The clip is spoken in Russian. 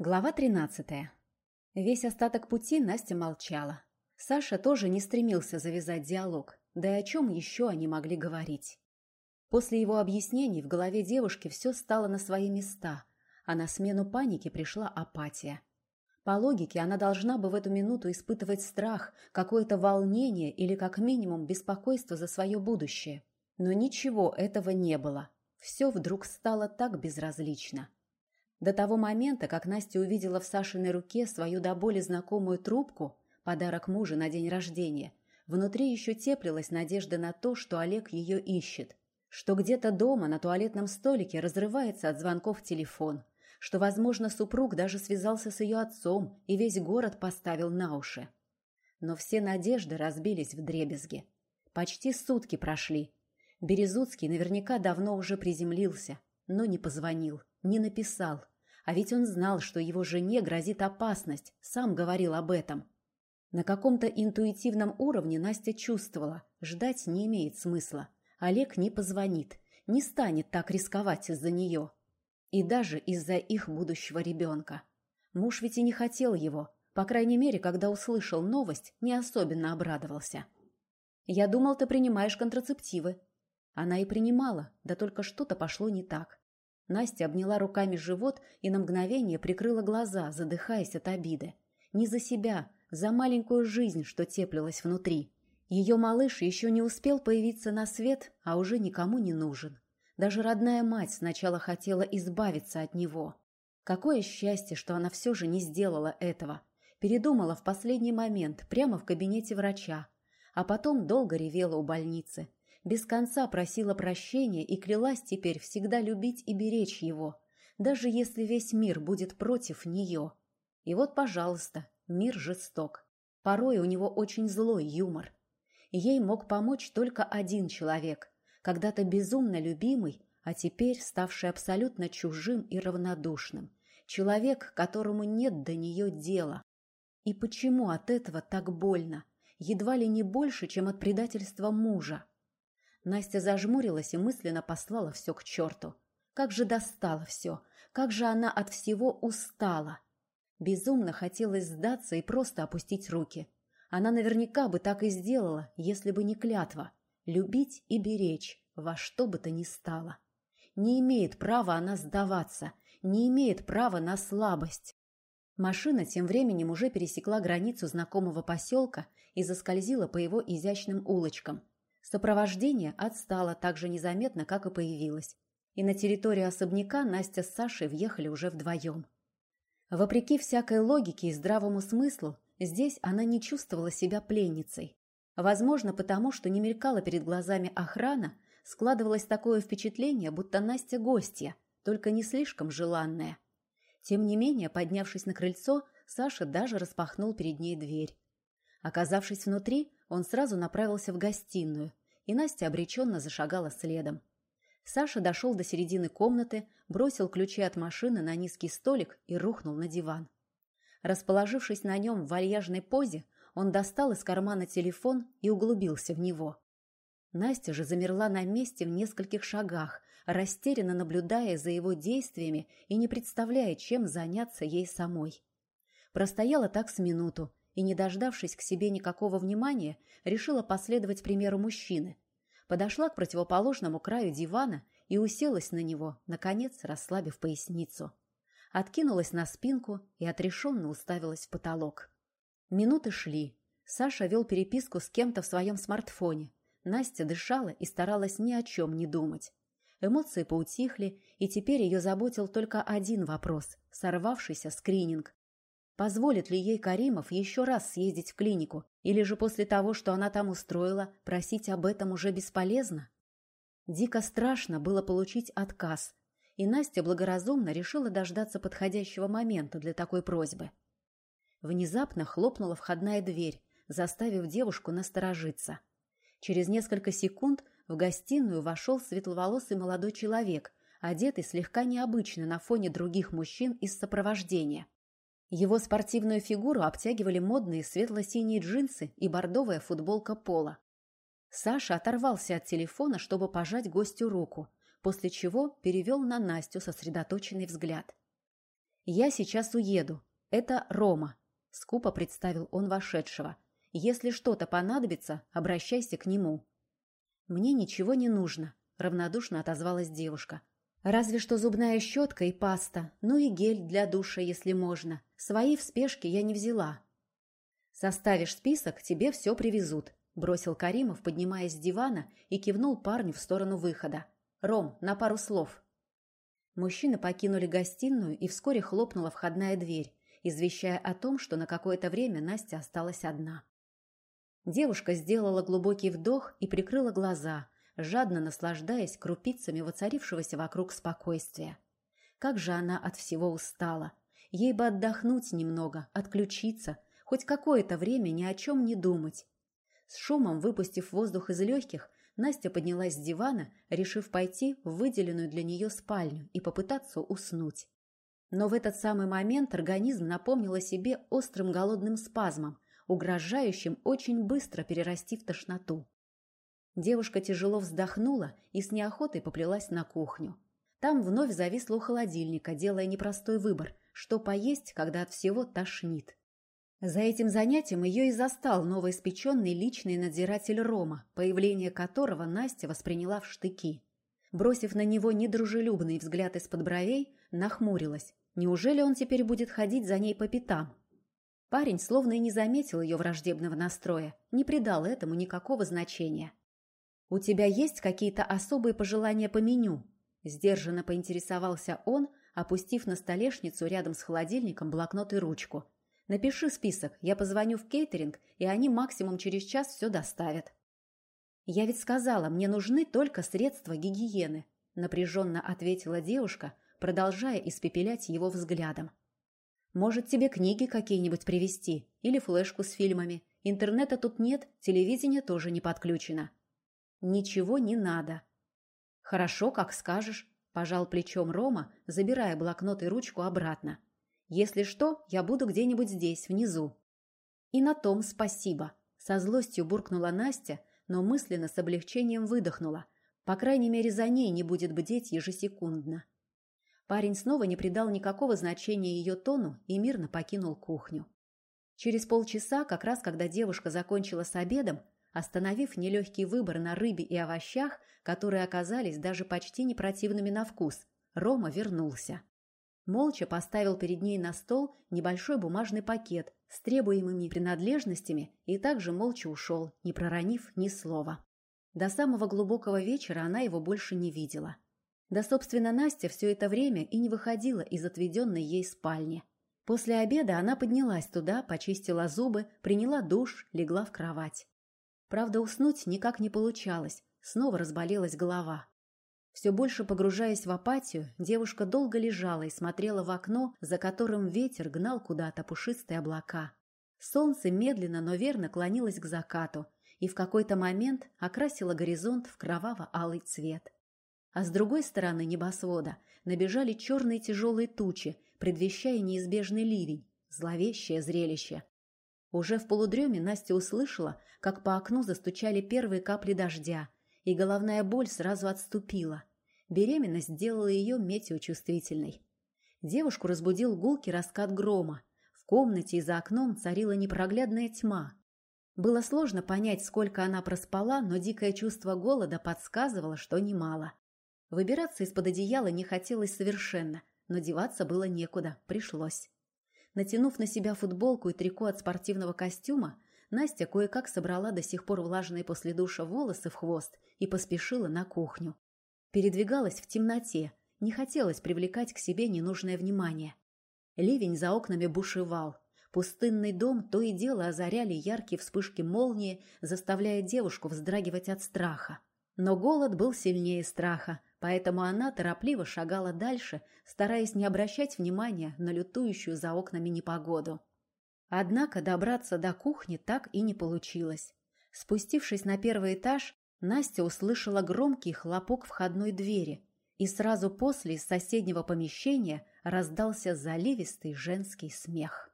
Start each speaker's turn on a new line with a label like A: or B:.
A: Глава 13. Весь остаток пути Настя молчала. Саша тоже не стремился завязать диалог, да и о чем еще они могли говорить. После его объяснений в голове девушки все стало на свои места, а на смену панике пришла апатия. По логике, она должна бы в эту минуту испытывать страх, какое-то волнение или, как минимум, беспокойство за свое будущее. Но ничего этого не было. Все вдруг стало так безразлично. До того момента, как Настя увидела в Сашиной руке свою до боли знакомую трубку, подарок мужа на день рождения, внутри еще теплилась надежда на то, что Олег ее ищет, что где-то дома на туалетном столике разрывается от звонков телефон, что, возможно, супруг даже связался с ее отцом и весь город поставил на уши. Но все надежды разбились в дребезги. Почти сутки прошли. Березуцкий наверняка давно уже приземлился, но не позвонил, не написал – а ведь он знал, что его жене грозит опасность, сам говорил об этом. На каком-то интуитивном уровне Настя чувствовала, ждать не имеет смысла. Олег не позвонит, не станет так рисковать из-за нее. И даже из-за их будущего ребенка. Муж ведь и не хотел его, по крайней мере, когда услышал новость, не особенно обрадовался. «Я думал, ты принимаешь контрацептивы». Она и принимала, да только что-то пошло не так. Настя обняла руками живот и на мгновение прикрыла глаза, задыхаясь от обиды. Не за себя, за маленькую жизнь, что теплилась внутри. Ее малыш еще не успел появиться на свет, а уже никому не нужен. Даже родная мать сначала хотела избавиться от него. Какое счастье, что она все же не сделала этого. Передумала в последний момент, прямо в кабинете врача. А потом долго ревела у больницы без конца просила прощения и клялась теперь всегда любить и беречь его, даже если весь мир будет против нее. И вот, пожалуйста, мир жесток. Порой у него очень злой юмор. Ей мог помочь только один человек, когда-то безумно любимый, а теперь ставший абсолютно чужим и равнодушным. Человек, которому нет до нее дела. И почему от этого так больно? Едва ли не больше, чем от предательства мужа. Настя зажмурилась и мысленно послала все к черту. Как же достало все, как же она от всего устала. Безумно хотелось сдаться и просто опустить руки. Она наверняка бы так и сделала, если бы не клятва. Любить и беречь, во что бы то ни стало. Не имеет права она сдаваться, не имеет права на слабость. Машина тем временем уже пересекла границу знакомого поселка и заскользила по его изящным улочкам – Сопровождение отстало так же незаметно, как и появилось. И на территорию особняка Настя с Сашей въехали уже вдвоем. Вопреки всякой логике и здравому смыслу, здесь она не чувствовала себя пленницей. Возможно, потому что не мелькала перед глазами охрана, складывалось такое впечатление, будто Настя гостья, только не слишком желанная. Тем не менее, поднявшись на крыльцо, Саша даже распахнул перед ней дверь. Оказавшись внутри, он сразу направился в гостиную, и Настя обреченно зашагала следом. Саша дошел до середины комнаты, бросил ключи от машины на низкий столик и рухнул на диван. Расположившись на нем в вальяжной позе, он достал из кармана телефон и углубился в него. Настя же замерла на месте в нескольких шагах, растерянно наблюдая за его действиями и не представляя, чем заняться ей самой. Простояла так с минуту, и, не дождавшись к себе никакого внимания, решила последовать примеру мужчины. Подошла к противоположному краю дивана и уселась на него, наконец расслабив поясницу. Откинулась на спинку и отрешенно уставилась в потолок. Минуты шли. Саша вел переписку с кем-то в своем смартфоне. Настя дышала и старалась ни о чем не думать. Эмоции поутихли, и теперь ее заботил только один вопрос – сорвавшийся скрининг, Позволит ли ей Каримов еще раз съездить в клинику, или же после того, что она там устроила, просить об этом уже бесполезно? Дико страшно было получить отказ, и Настя благоразумно решила дождаться подходящего момента для такой просьбы. Внезапно хлопнула входная дверь, заставив девушку насторожиться. Через несколько секунд в гостиную вошел светловолосый молодой человек, одетый слегка необычно на фоне других мужчин из сопровождения. Его спортивную фигуру обтягивали модные светло-синие джинсы и бордовая футболка пола. Саша оторвался от телефона, чтобы пожать гостю руку, после чего перевел на Настю сосредоточенный взгляд. «Я сейчас уеду. Это Рома», — скупо представил он вошедшего. «Если что-то понадобится, обращайся к нему». «Мне ничего не нужно», — равнодушно отозвалась девушка. «Разве что зубная щетка и паста, ну и гель для душа, если можно. Свои в спешке я не взяла». «Составишь список, тебе все привезут», — бросил Каримов, поднимаясь с дивана и кивнул парню в сторону выхода. «Ром, на пару слов». Мужчины покинули гостиную, и вскоре хлопнула входная дверь, извещая о том, что на какое-то время Настя осталась одна. Девушка сделала глубокий вдох и прикрыла глаза, жадно наслаждаясь крупицами воцарившегося вокруг спокойствия. Как же она от всего устала! Ей бы отдохнуть немного, отключиться, хоть какое-то время ни о чем не думать. С шумом выпустив воздух из легких, Настя поднялась с дивана, решив пойти в выделенную для нее спальню и попытаться уснуть. Но в этот самый момент организм напомнил о себе острым голодным спазмом, угрожающим очень быстро перерасти в тошноту. Девушка тяжело вздохнула и с неохотой поплелась на кухню. Там вновь зависла у холодильника, делая непростой выбор, что поесть, когда от всего тошнит. За этим занятием ее и застал новоиспеченный личный надзиратель Рома, появление которого Настя восприняла в штыки. Бросив на него недружелюбный взгляд из-под бровей, нахмурилась. Неужели он теперь будет ходить за ней по пятам? Парень словно и не заметил ее враждебного настроя, не придал этому никакого значения. «У тебя есть какие-то особые пожелания по меню?» Сдержанно поинтересовался он, опустив на столешницу рядом с холодильником блокнот и ручку – Напиши список, я позвоню в кейтеринг, и они максимум через час все доставят. Я ведь сказала, мне нужны только средства гигиены, напряженно ответила девушка, продолжая испепелять его взглядом. Может, тебе книги какие-нибудь привезти или флешку с фильмами? Интернета тут нет, телевидение тоже не подключено. Ничего не надо. Хорошо, как скажешь, пожал плечом Рома, забирая блокнот и ручку обратно. Если что, я буду где-нибудь здесь, внизу. И на том спасибо. Со злостью буркнула Настя, но мысленно с облегчением выдохнула. По крайней мере, за ней не будет бдеть ежесекундно. Парень снова не придал никакого значения ее тону и мирно покинул кухню. Через полчаса, как раз когда девушка закончила с обедом, остановив нелегкий выбор на рыбе и овощах, которые оказались даже почти не противными на вкус, Рома вернулся. Молча поставил перед ней на стол небольшой бумажный пакет с требуемыми принадлежностями и также молча ушел, не проронив ни слова. До самого глубокого вечера она его больше не видела. Да, собственно, Настя все это время и не выходила из отведенной ей спальни. После обеда она поднялась туда, почистила зубы, приняла душ, легла в кровать. Правда, уснуть никак не получалось, снова разболелась голова. Все больше погружаясь в апатию, девушка долго лежала и смотрела в окно, за которым ветер гнал куда-то пушистые облака. Солнце медленно, но верно клонилось к закату и в какой-то момент окрасило горизонт в кроваво-алый цвет. А с другой стороны небосвода набежали черные тяжелые тучи, предвещая неизбежный ливень, зловещее зрелище. Уже в полудреме Настя услышала, как по окну застучали первые капли дождя, и головная боль сразу отступила. Беременность сделала ее метеочувствительной. Девушку разбудил гулкий раскат грома. В комнате и за окном царила непроглядная тьма. Было сложно понять, сколько она проспала, но дикое чувство голода подсказывало, что немало. Выбираться из-под одеяла не хотелось совершенно, но деваться было некуда, пришлось. Натянув на себя футболку и трико от спортивного костюма, Настя кое-как собрала до сих пор влажные после душа волосы в хвост и поспешила на кухню. Передвигалась в темноте, не хотелось привлекать к себе ненужное внимание. Ливень за окнами бушевал. Пустынный дом то и дело озаряли яркие вспышки молнии, заставляя девушку вздрагивать от страха. Но голод был сильнее страха, поэтому она торопливо шагала дальше, стараясь не обращать внимания на лютующую за окнами непогоду. Однако добраться до кухни так и не получилось. Спустившись на первый этаж, Настя услышала громкий хлопок входной двери, и сразу после из соседнего помещения раздался заливистый женский смех.